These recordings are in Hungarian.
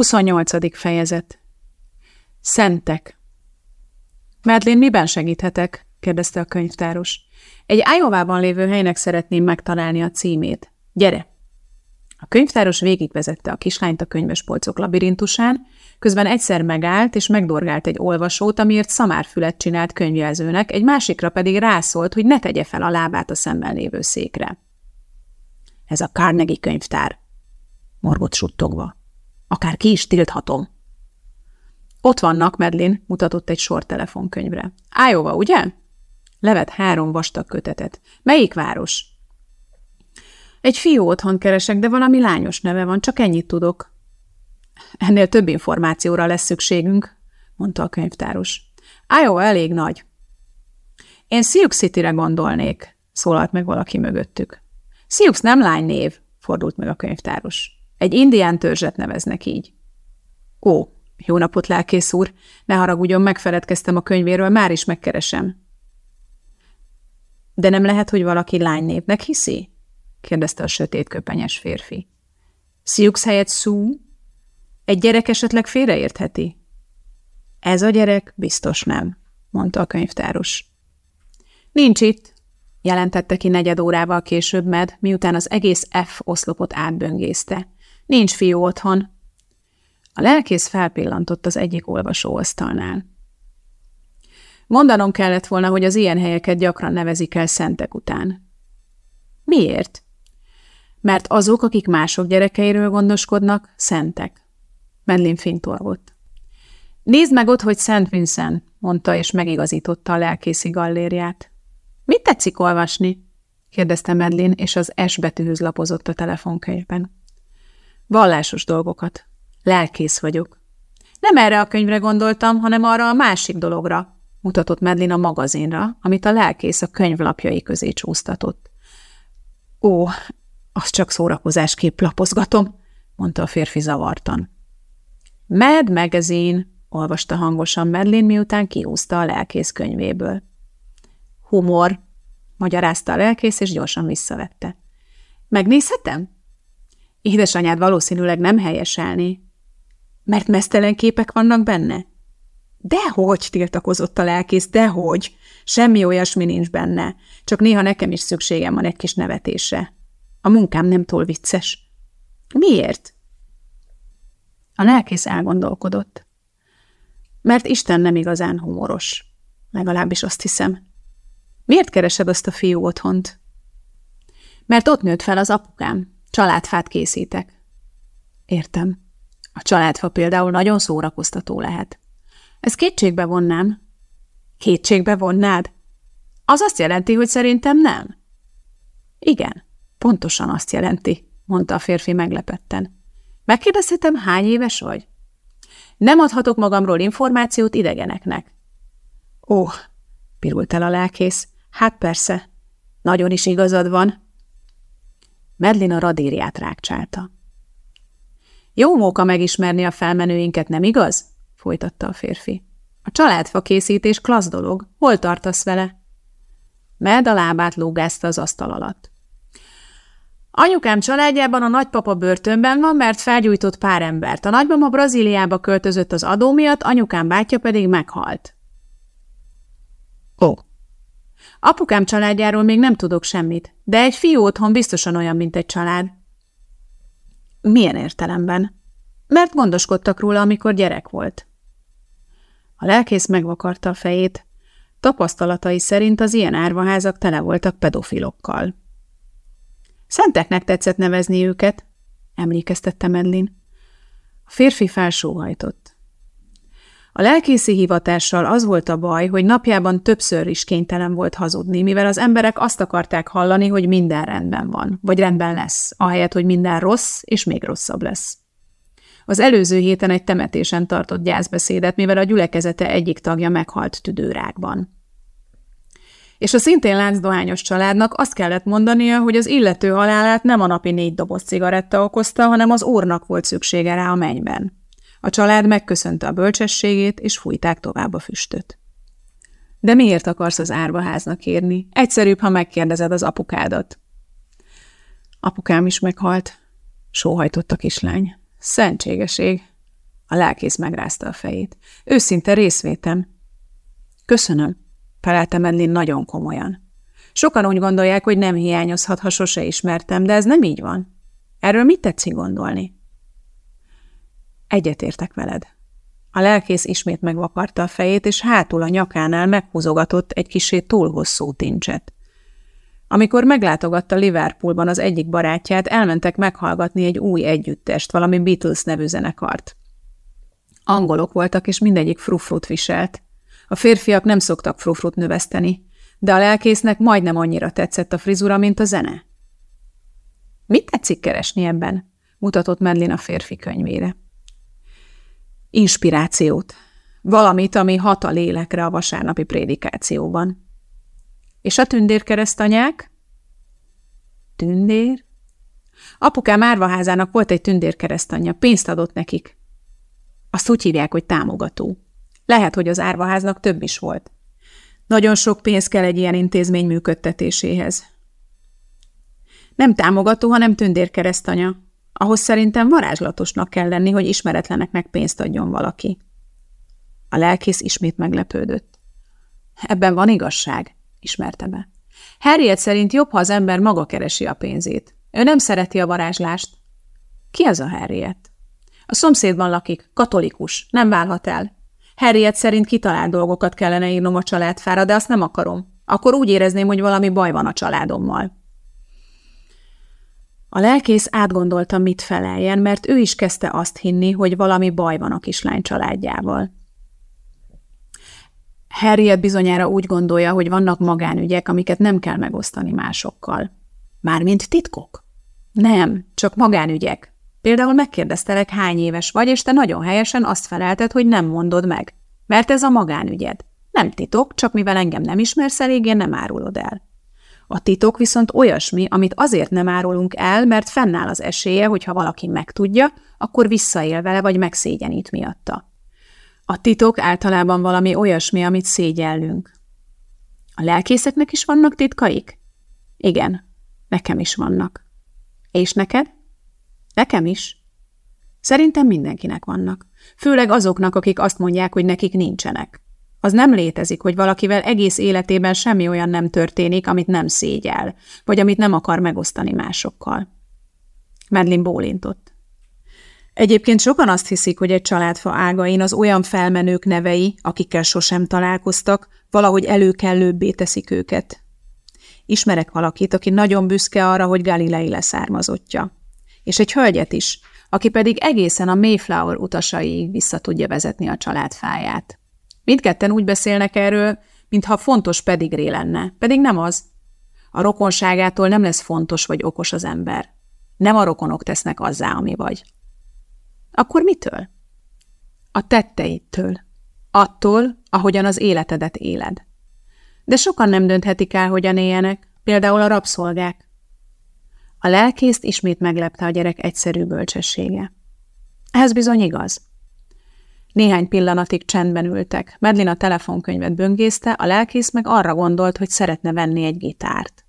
28. fejezet Szentek Medlin, miben segíthetek? kérdezte a könyvtáros. Egy Ájovában lévő helynek szeretném megtalálni a címét. Gyere! A könyvtáros végigvezette a kislányt a könyvespolcok labirintusán, közben egyszer megállt és megdorgált egy olvasót, amiért szamárfület csinált könyvjelzőnek, egy másikra pedig rászólt, hogy ne tegye fel a lábát a szemben lévő székre. Ez a Carnegie könyvtár, morgott suttogva. Akár ki is tilthatom. Ott vannak, Medlin, mutatott egy sor telefonkönyvre. Ájóva, ugye? Levet három vastag kötetet. Melyik város? Egy fiú otthon keresek, de valami lányos neve van, csak ennyit tudok. Ennél több információra lesz szükségünk, mondta a könyvtáros. Iowa elég nagy. Én Sioux City-re gondolnék, szólalt meg valaki mögöttük. Sioux nem lánynév, fordult meg a könyvtáros. Egy indián törzset neveznek így. Ó, jó napot, lelkész úr! Ne haragudjon, megfeledkeztem a könyvéről, már is megkeresem. De nem lehet, hogy valaki lánynévnek hiszi? kérdezte a sötét köpenyes férfi. Sioux helyett Sue? Egy gyerek esetleg félreértheti? Ez a gyerek biztos nem, mondta a könyvtáros. Nincs itt, jelentette ki negyed órával később Med, miután az egész F oszlopot átböngészte. Nincs fiú otthon. A lelkész felpillantott az egyik olvasóasztalnál. Mondanom kellett volna, hogy az ilyen helyeket gyakran nevezik el szentek után. Miért? Mert azok, akik mások gyerekeiről gondoskodnak, szentek. Medlin fintorgott. Nézd meg ott, hogy Szent Vincent, mondta, és megigazította a lelkészi gallériát. Mit tetszik olvasni? kérdezte Medlin, és az S betűhöz lapozott a telefonkönyvben. Vallásos dolgokat. Lelkész vagyok. Nem erre a könyvre gondoltam, hanem arra a másik dologra, mutatott Medlin a magazinra, amit a lelkész a könyvlapjai közé csúsztatott. Ó, azt csak szórakozásképp lapozgatom, mondta a férfi zavartan. Mad Magazine, olvasta hangosan Medlin, miután kihúzta a lelkész könyvéből. Humor, magyarázta a lelkész, és gyorsan visszavette. Megnézhetem? Édesanyád valószínűleg nem helyeselni. Mert mesztelen képek vannak benne? Dehogy, tiltakozott a lelkész, dehogy. Semmi olyasmi nincs benne. Csak néha nekem is szükségem van egy kis nevetésre. A munkám nem túl vicces. Miért? A lelkész elgondolkodott. Mert Isten nem igazán humoros. Legalábbis azt hiszem. Miért keresed azt a fiú otthont? Mert ott nőtt fel az apukám. Családfát készítek. Értem. A családfa például nagyon szórakoztató lehet. Ez kétségbe vonnám. Kétségbe vonnád? Az azt jelenti, hogy szerintem nem. Igen, pontosan azt jelenti, mondta a férfi meglepetten. Megkérdezhetem, hány éves vagy? Nem adhatok magamról információt idegeneknek. Ó, pirult el a lelkész. Hát persze, nagyon is igazad van. Medlin a radírját rákcsálta. Jó móka megismerni a felmenőinket, nem igaz? folytatta a férfi. A családfa készítés klassz dolog. Hol tartasz vele? Med a lábát lógázta az asztal alatt. Anyukám családjában a nagypapa börtönben van, mert felgyújtott pár embert. A nagymama Brazíliába költözött az adó miatt, anyukám bátyja pedig meghalt. Ó. Apukám családjáról még nem tudok semmit, de egy fiú otthon biztosan olyan, mint egy család. Milyen értelemben? Mert gondoskodtak róla, amikor gyerek volt. A lelkész megvakarta a fejét. Tapasztalatai szerint az ilyen árvaházak tele voltak pedofilokkal. Szenteknek tetszett nevezni őket, emlékeztette Medlin. A férfi felsóhajtott. A lelkészi hivatással az volt a baj, hogy napjában többször is kénytelen volt hazudni, mivel az emberek azt akarták hallani, hogy minden rendben van, vagy rendben lesz, ahelyett, hogy minden rossz és még rosszabb lesz. Az előző héten egy temetésen tartott gyászbeszédet, mivel a gyülekezete egyik tagja meghalt tüdőrákban. És a szintén láncdohányos családnak azt kellett mondania, hogy az illető halálát nem a napi négy doboz cigaretta okozta, hanem az úrnak volt szüksége rá a mennyben. A család megköszönte a bölcsességét, és fújták tovább a füstöt. De miért akarsz az árvaháznak érni? Egyszerűbb, ha megkérdezed az apukádat. Apukám is meghalt, sóhajtott a kislány. Szentségeség, A lelkész megrázta a fejét. Őszinte részvétem. Köszönöm, felelte Medlin nagyon komolyan. Sokan úgy gondolják, hogy nem hiányozhat, ha sose ismertem, de ez nem így van. Erről mit tetszik gondolni? Egyetértek veled. A lelkész ismét megvakarta a fejét, és hátul a nyakánál meghúzogatott egy kisé túl hosszú tincset. Amikor meglátogatta Liverpoolban az egyik barátját, elmentek meghallgatni egy új együttest, valami Beatles nevű zenekart. Angolok voltak, és mindegyik frufrut viselt. A férfiak nem szoktak frufrut növeszteni, de a lelkésznek majdnem annyira tetszett a frizura, mint a zene. Mit tetszik keresni ebben? mutatott Medlin a férfi könyvére. Inspirációt. Valamit, ami hat a lélekre a vasárnapi prédikációban. És a tündérkeresztanyák? Tündér? Apukám árvaházának volt egy tündérkeresztanyja, pénzt adott nekik. Azt úgy hívják, hogy támogató. Lehet, hogy az árvaháznak több is volt. Nagyon sok pénz kell egy ilyen intézmény működtetéséhez. Nem támogató, hanem tündérkeresztanya. Ahhoz szerintem varázslatosnak kell lenni, hogy ismeretleneknek pénzt adjon valaki. A lelkész ismét meglepődött. Ebben van igazság, ismerte be. Harriet szerint jobb, ha az ember maga keresi a pénzét. Ő nem szereti a varázslást. Ki az a Harriet? A szomszédban lakik, katolikus, nem válhat el. Harriet szerint kitalált dolgokat kellene írnom a családfára, de azt nem akarom. Akkor úgy érezném, hogy valami baj van a családommal. A lelkész átgondolta, mit feleljen, mert ő is kezdte azt hinni, hogy valami baj van a kislány családjával. Harriet bizonyára úgy gondolja, hogy vannak magánügyek, amiket nem kell megosztani másokkal. Mármint titkok? Nem, csak magánügyek. Például megkérdeztelek, hány éves vagy, és te nagyon helyesen azt felelted, hogy nem mondod meg. Mert ez a magánügyed. Nem titok, csak mivel engem nem ismersz elég, nem árulod el. A titok viszont olyasmi, amit azért nem árulunk el, mert fennáll az esélye, hogy ha valaki megtudja, akkor visszaél vele, vagy megszégyenít miatta. A titok általában valami olyasmi, amit szégyellünk. A lelkészeknek is vannak titkaik? Igen, nekem is vannak. És neked? Nekem is. Szerintem mindenkinek vannak. Főleg azoknak, akik azt mondják, hogy nekik nincsenek. Az nem létezik, hogy valakivel egész életében semmi olyan nem történik, amit nem szégyel, vagy amit nem akar megosztani másokkal. Medlin bólintott. Egyébként sokan azt hiszik, hogy egy családfa ágain az olyan felmenők nevei, akikkel sosem találkoztak, valahogy előkellőbbé teszik őket. Ismerek valakit, aki nagyon büszke arra, hogy Galilei leszármazottja. És egy hölgyet is, aki pedig egészen a Mayflower utasaiig vissza tudja vezetni a családfáját. Mindketten úgy beszélnek erről, mintha fontos pedigré lenne, pedig nem az. A rokonságától nem lesz fontos vagy okos az ember. Nem a rokonok tesznek azzá, ami vagy. Akkor mitől? A tetteitől. Attól, ahogyan az életedet éled. De sokan nem dönthetik el, hogyan éljenek, például a rabszolgák. A lelkészt ismét meglepte a gyerek egyszerű bölcsessége. Ez bizony igaz. Néhány pillanatig csendben ültek. Medlin a telefonkönyvet böngészte, a lelkész meg arra gondolt, hogy szeretne venni egy gitárt.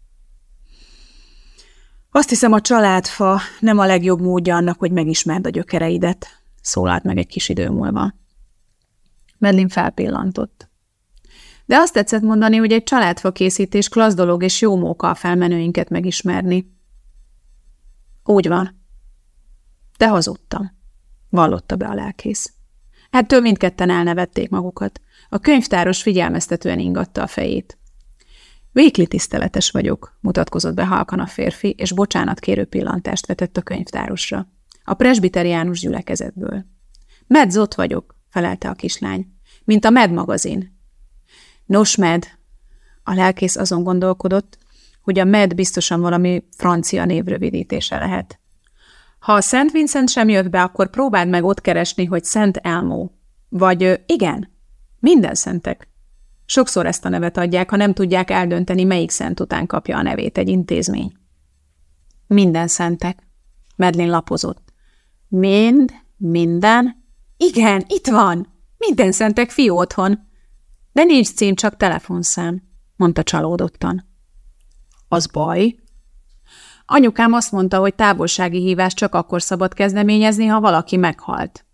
Azt hiszem, a családfa nem a legjobb módja annak, hogy megismerd a gyökereidet, szólalt meg egy kis idő múlva. Medlin felpillantott. De azt tetszett mondani, hogy egy családfa készítés klassz dolog és jó móka a felmenőinket megismerni. Úgy van. De hazudtam, vallotta be a lelkész. Ettől mindketten elnevették magukat. A könyvtáros figyelmeztetően ingatta a fejét. Vékli tiszteletes vagyok, mutatkozott be halkan a férfi, és bocsánat kérő pillantást vetett a könyvtárosra. A presbiteriánus gyülekezetből. Medzott vagyok, felelte a kislány. Mint a Med magazin. Nos, Med. A lelkész azon gondolkodott, hogy a Med biztosan valami francia névrövidítése lehet. Ha a Szent Vincent sem jött be, akkor próbáld meg ott keresni, hogy Szent Elmó. Vagy igen, minden szentek. Sokszor ezt a nevet adják, ha nem tudják eldönteni, melyik szent után kapja a nevét egy intézmény. Minden szentek. Medlin lapozott. Mind, minden? Igen, itt van. Minden szentek fiú otthon. De nincs cím, csak telefonszám, mondta csalódottan. Az baj? Anyukám azt mondta, hogy távolsági hívást csak akkor szabad kezdeményezni, ha valaki meghalt.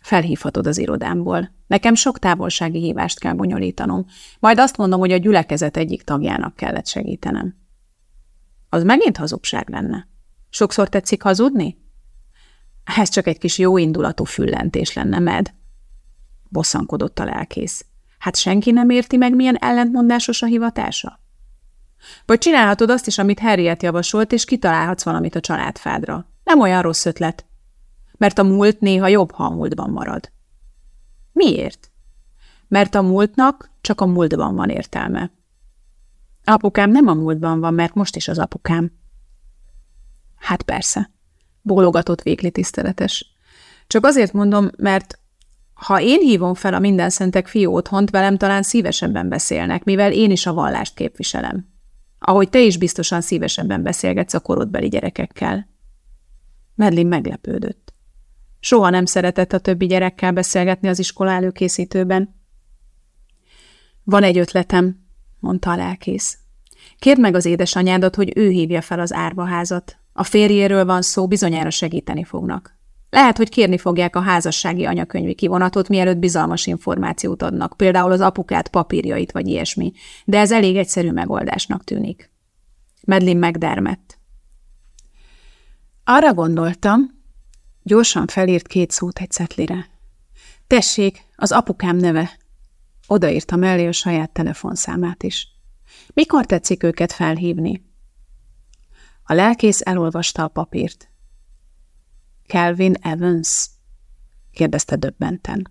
Felhívhatod az irodámból. Nekem sok távolsági hívást kell bonyolítanom. Majd azt mondom, hogy a gyülekezet egyik tagjának kellett segítenem. Az megint hazugság lenne. Sokszor tetszik hazudni? Ez csak egy kis jóindulatú füllentés lenne, med. Bosszankodott a lelkész. Hát senki nem érti meg, milyen ellentmondásos a hivatása? Vagy csinálhatod azt is, amit Harriet javasolt, és kitalálhatsz valamit a családfádra. Nem olyan rossz ötlet. Mert a múlt néha jobb, ha a múltban marad. Miért? Mert a múltnak csak a múltban van értelme. Apukám nem a múltban van, mert most is az apukám. Hát persze, bólogatott végli tiszteletes. Csak azért mondom, mert ha én hívom fel a minden szentek fiú otthont, velem talán szívesebben beszélnek, mivel én is a vallást képviselem. Ahogy te is biztosan szívesebben beszélgetsz a korodbeli gyerekekkel. Medlin meglepődött. Soha nem szeretett a többi gyerekkel beszélgetni az iskola előkészítőben. Van egy ötletem, mondta a lelkész. Kérd meg az édesanyádat, hogy ő hívja fel az árvaházat. A férjéről van szó, bizonyára segíteni fognak. Lehet, hogy kérni fogják a házassági anyakönyvi kivonatot, mielőtt bizalmas információt adnak, például az apukát papírjait vagy ilyesmi, de ez elég egyszerű megoldásnak tűnik. Medlin megdermett. Arra gondoltam, gyorsan felírt két szót egy cetlire. Tessék, az apukám neve. Odaírta mellé a saját telefonszámát is. Mikor tetszik őket felhívni? A lelkész elolvasta a papírt. Calvin Evans? kérdezte döbbenten.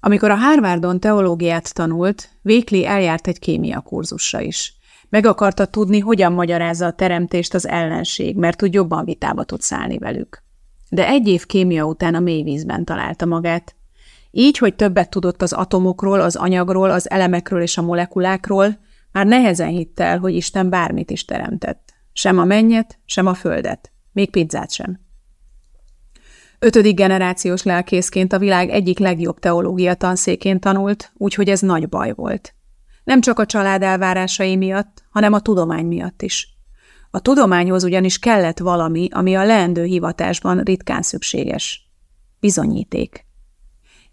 Amikor a Harvardon teológiát tanult, Vékli eljárt egy kémia kurzusra is. Meg akarta tudni, hogyan magyarázza a teremtést az ellenség, mert úgy jobban vitába tud szállni velük. De egy év kémia után a mélyvízben találta magát. Így, hogy többet tudott az atomokról, az anyagról, az elemekről és a molekulákról, már nehezen hitte el, hogy Isten bármit is teremtett. Sem a mennyet, sem a földet. Még pizzát sem. Ötödik generációs lelkészként a világ egyik legjobb teológia tanszékén tanult, úgyhogy ez nagy baj volt. Nem csak a család elvárásai miatt, hanem a tudomány miatt is. A tudományhoz ugyanis kellett valami, ami a leendő hivatásban ritkán szükséges. Bizonyíték.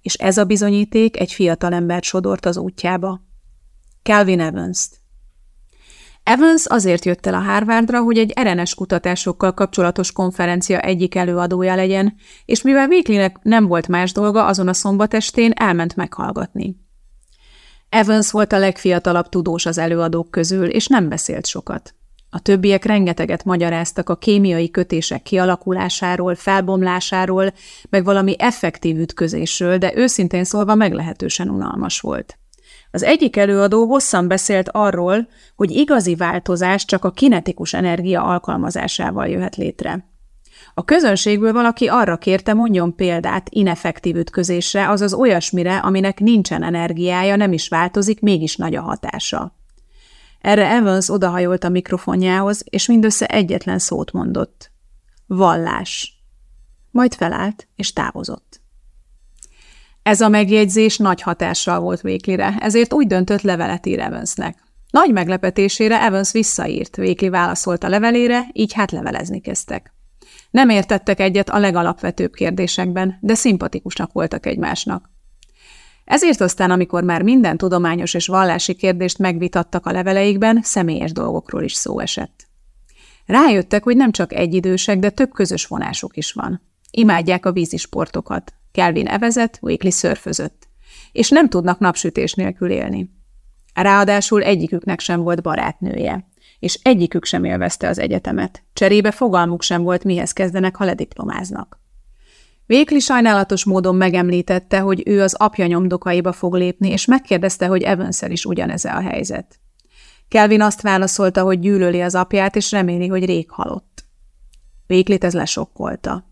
És ez a bizonyíték egy fiatalembert sodort az útjába. Calvin Evans-t. Evans azért jött el a Harvardra, hogy egy RNS kutatásokkal kapcsolatos konferencia egyik előadója legyen, és mivel Weeklynek nem volt más dolga, azon a szombatestén elment meghallgatni. Evans volt a legfiatalabb tudós az előadók közül, és nem beszélt sokat. A többiek rengeteget magyaráztak a kémiai kötések kialakulásáról, felbomlásáról, meg valami effektív ütközésről, de őszintén szólva meglehetősen unalmas volt. Az egyik előadó hosszan beszélt arról, hogy igazi változás csak a kinetikus energia alkalmazásával jöhet létre. A közönségből valaki arra kérte, mondjon példát ineffektív ütközésre, azaz olyasmire, aminek nincsen energiája, nem is változik, mégis nagy a hatása. Erre Evans odahajolt a mikrofonjához, és mindössze egyetlen szót mondott. Vallás. Majd felállt, és távozott. Ez a megjegyzés nagy hatással volt Véklire, ezért úgy döntött levelet ír Evansnek. Nagy meglepetésére Evans visszaírt, Vékli válaszolt a levelére, így hát levelezni kezdtek. Nem értettek egyet a legalapvetőbb kérdésekben, de szimpatikusak voltak egymásnak. Ezért aztán, amikor már minden tudományos és vallási kérdést megvitattak a leveleikben, személyes dolgokról is szó esett. Rájöttek, hogy nem csak egyidősek, de több közös vonásuk is van. Imádják a vízisportokat, Kelvin evezett, Weekly szörfözött, és nem tudnak napsütés nélkül élni. Ráadásul egyiküknek sem volt barátnője, és egyikük sem élvezte az egyetemet. Cserébe fogalmuk sem volt, mihez kezdenek, ha lediplomáznak. Vékli sajnálatos módon megemlítette, hogy ő az apja nyomdokaiba fog lépni, és megkérdezte, hogy evans is ugyanez a helyzet. Kelvin azt válaszolta, hogy gyűlöli az apját, és reméli, hogy rég halott. Véklit ez lesokkolta.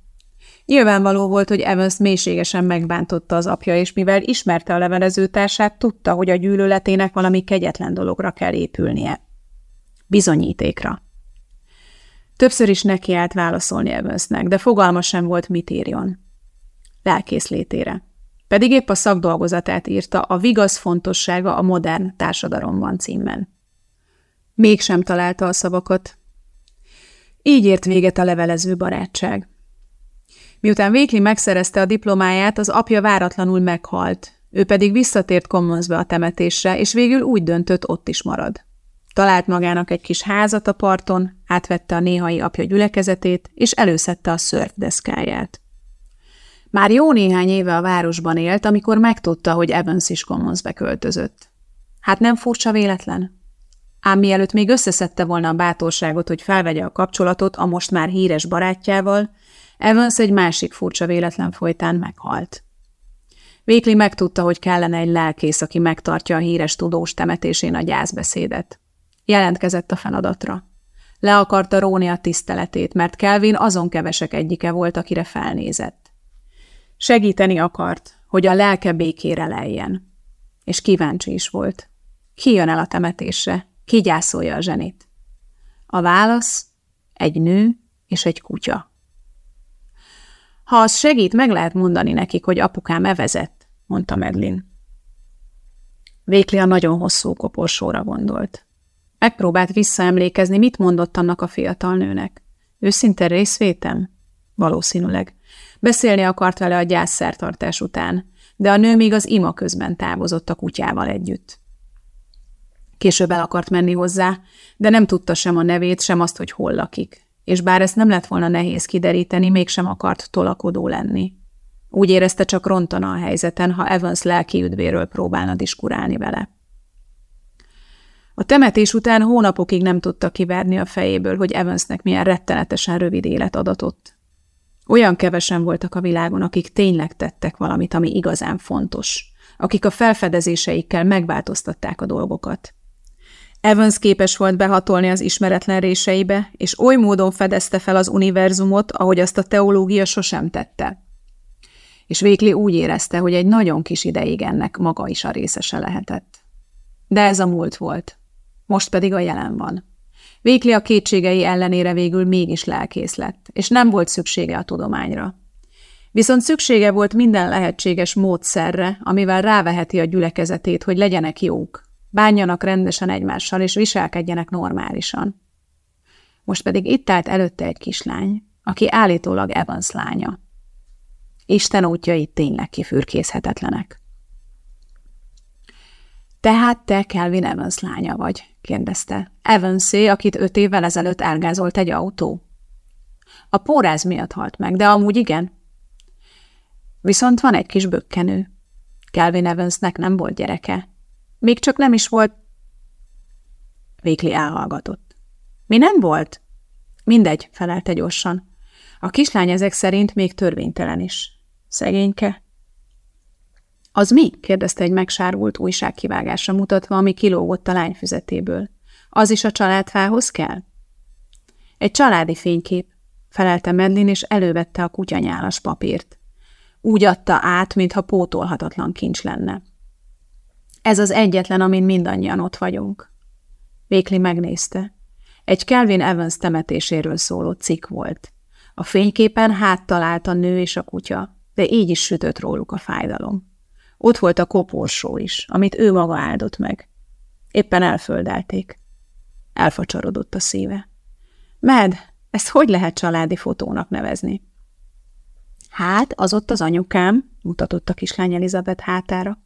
Nyilvánvaló volt, hogy Evans mélységesen megbántotta az apja, és mivel ismerte a levelezőtársát, tudta, hogy a gyűlöletének valami kegyetlen dologra kell épülnie. Bizonyítékra. Többször is nekiállt válaszolni Evansnek, de fogalma sem volt, mit írjon. Lelkész létére. Pedig épp a szakdolgozatát írta a Vigasz fontossága a modern társadalomban címben. Mégsem találta a szavakat. Így ért véget a levelező barátság. Miután Vékli megszerezte a diplomáját, az apja váratlanul meghalt, ő pedig visszatért Commonsbe a temetésre, és végül úgy döntött, ott is marad. Talált magának egy kis házat a parton, átvette a néhai apja gyülekezetét, és előszette a szörfdeszkáját. Már jó néhány éve a városban élt, amikor megtudta, hogy Evans is Commonsbe költözött. Hát nem furcsa véletlen? Ám mielőtt még összeszedte volna a bátorságot, hogy felvegye a kapcsolatot a most már híres barátjával, Evans egy másik furcsa véletlen folytán meghalt. Vékli megtudta, hogy kellene egy lelkész, aki megtartja a híres tudós temetésén a gyászbeszédet. Jelentkezett a feladatra. Le akarta róni a tiszteletét, mert Kelvin azon kevesek egyike volt, akire felnézett. Segíteni akart, hogy a lelke békére lejjen. És kíváncsi is volt. Ki jön el a temetésre? Ki gyászolja a zsenit? A válasz egy nő és egy kutya. Ha az segít, meg lehet mondani nekik, hogy apukám evezett, mondta Medlin. Vékli nagyon hosszú koporsóra gondolt. Megpróbált visszaemlékezni, mit mondott annak a fiatal nőnek. Őszinte részvétem? Valószínűleg. Beszélni akart vele a gyászszertartás után, de a nő még az ima közben távozott a kutyával együtt. Később el akart menni hozzá, de nem tudta sem a nevét, sem azt, hogy hol lakik. És bár ezt nem lett volna nehéz kideríteni, mégsem akart tolakodó lenni. Úgy érezte, csak rontana a helyzeten, ha Evans lelki üdvéről próbálna diskurálni vele. A temetés után hónapokig nem tudta kiverni a fejéből, hogy Evansnek milyen rettenetesen rövid élet adatott. Olyan kevesen voltak a világon, akik tényleg tettek valamit, ami igazán fontos, akik a felfedezéseikkel megváltoztatták a dolgokat. Evans képes volt behatolni az ismeretlen réseibe, és oly módon fedezte fel az univerzumot, ahogy azt a teológia sosem tette. És Vékli úgy érezte, hogy egy nagyon kis ideig ennek maga is a részese lehetett. De ez a múlt volt. Most pedig a jelen van. Vékli a kétségei ellenére végül mégis lelkész lett, és nem volt szüksége a tudományra. Viszont szüksége volt minden lehetséges módszerre, amivel ráveheti a gyülekezetét, hogy legyenek jók, bánjanak rendesen egymással, és viselkedjenek normálisan. Most pedig itt állt előtte egy kislány, aki állítólag Evans lánya. Isten útjai tényleg kifürkészhetetlenek. Tehát te Kelvin Evans lánya vagy, kérdezte. Evansé, akit öt évvel ezelőtt elgázolt egy autó. A póráz miatt halt meg, de amúgy igen. Viszont van egy kis bökkenő. Kelvin Evansnek nem volt gyereke. Még csak nem is volt... Vékli elhallgatott. Mi nem volt? Mindegy, felelte gyorsan. A kislány ezek szerint még törvénytelen is. Szegényke. Az mi? kérdezte egy megsárult újságkivágásra mutatva, ami kilógott a lány füzetéből. Az is a családfához kell? Egy családi fénykép, felelte Medlin, és elővette a kutyanyálas papírt. Úgy adta át, mintha pótolhatatlan kincs lenne. Ez az egyetlen, amin mindannyian ott vagyunk. Vékli megnézte. Egy Kelvin Evans temetéséről szóló cikk volt. A fényképen háttal állt a nő és a kutya, de így is sütött róluk a fájdalom. Ott volt a koporsó is, amit ő maga áldott meg. Éppen elföldelték. Elfacsarodott a szíve. Med, ezt hogy lehet családi fotónak nevezni? Hát, az ott az anyukám, mutatott a kislány Elizabeth hátára.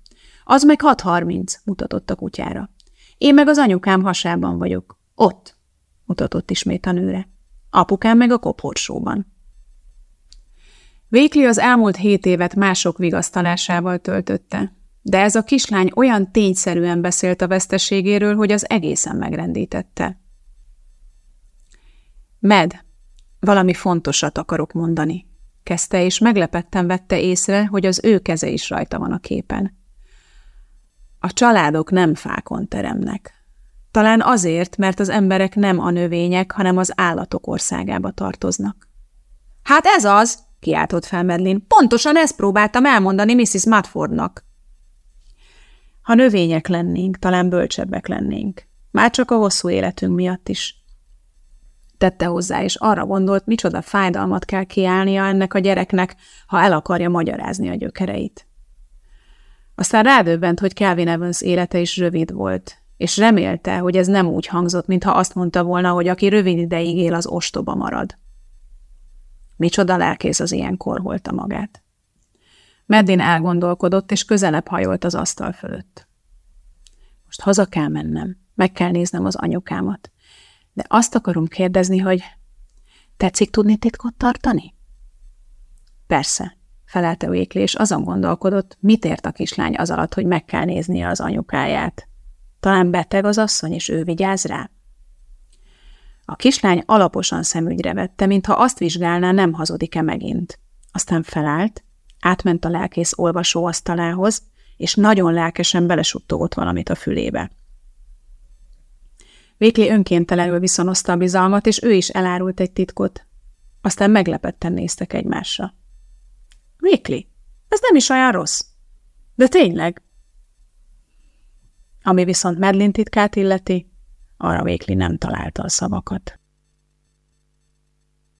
Az meg 6.30, mutatott a kutyára. Én meg az anyukám hasában vagyok. Ott, mutatott ismét a nőre. Apukám meg a koporsóban. Vékli az elmúlt hét évet mások vigasztalásával töltötte, de ez a kislány olyan tényszerűen beszélt a veszteségéről, hogy az egészen megrendítette. Med, valami fontosat akarok mondani, kezdte, és meglepetten vette észre, hogy az ő keze is rajta van a képen. A családok nem fákon teremnek. Talán azért, mert az emberek nem a növények, hanem az állatok országába tartoznak. Hát ez az, kiáltott fel Medlin. Pontosan ezt próbáltam elmondani Mrs. Matfordnak. Ha növények lennénk, talán bölcsebbek lennénk. Már csak a hosszú életünk miatt is. Tette hozzá, és arra gondolt, micsoda fájdalmat kell kiállnia ennek a gyereknek, ha el akarja magyarázni a gyökereit. Aztán rádöbbent, hogy Calvin Evans élete is rövid volt, és remélte, hogy ez nem úgy hangzott, mintha azt mondta volna, hogy aki rövid ideig él, az ostoba marad. Micsoda lelkész az ilyen korholta magát. Meddin elgondolkodott, és közelebb hajolt az asztal fölött. Most haza kell mennem, meg kell néznem az anyukámat. De azt akarom kérdezni, hogy tetszik tudni titkot tartani? Persze, felelte Vékli, és azon gondolkodott, mit ért a kislány az alatt, hogy meg kell néznie az anyukáját. Talán beteg az asszony, és ő vigyáz rá? A kislány alaposan szemügyre vette, mintha azt vizsgálná, nem hazudik-e megint. Aztán felállt, átment a lelkész olvasóasztalához, és nagyon lelkesen belesuttogott valamit a fülébe. Vékli önkéntelenül viszonozta a bizalmat, és ő is elárult egy titkot. Aztán meglepetten néztek egymásra. Vékli, ez nem is olyan rossz. De tényleg. Ami viszont Medlin titkát illeti, arra Vékli nem találta a szavakat.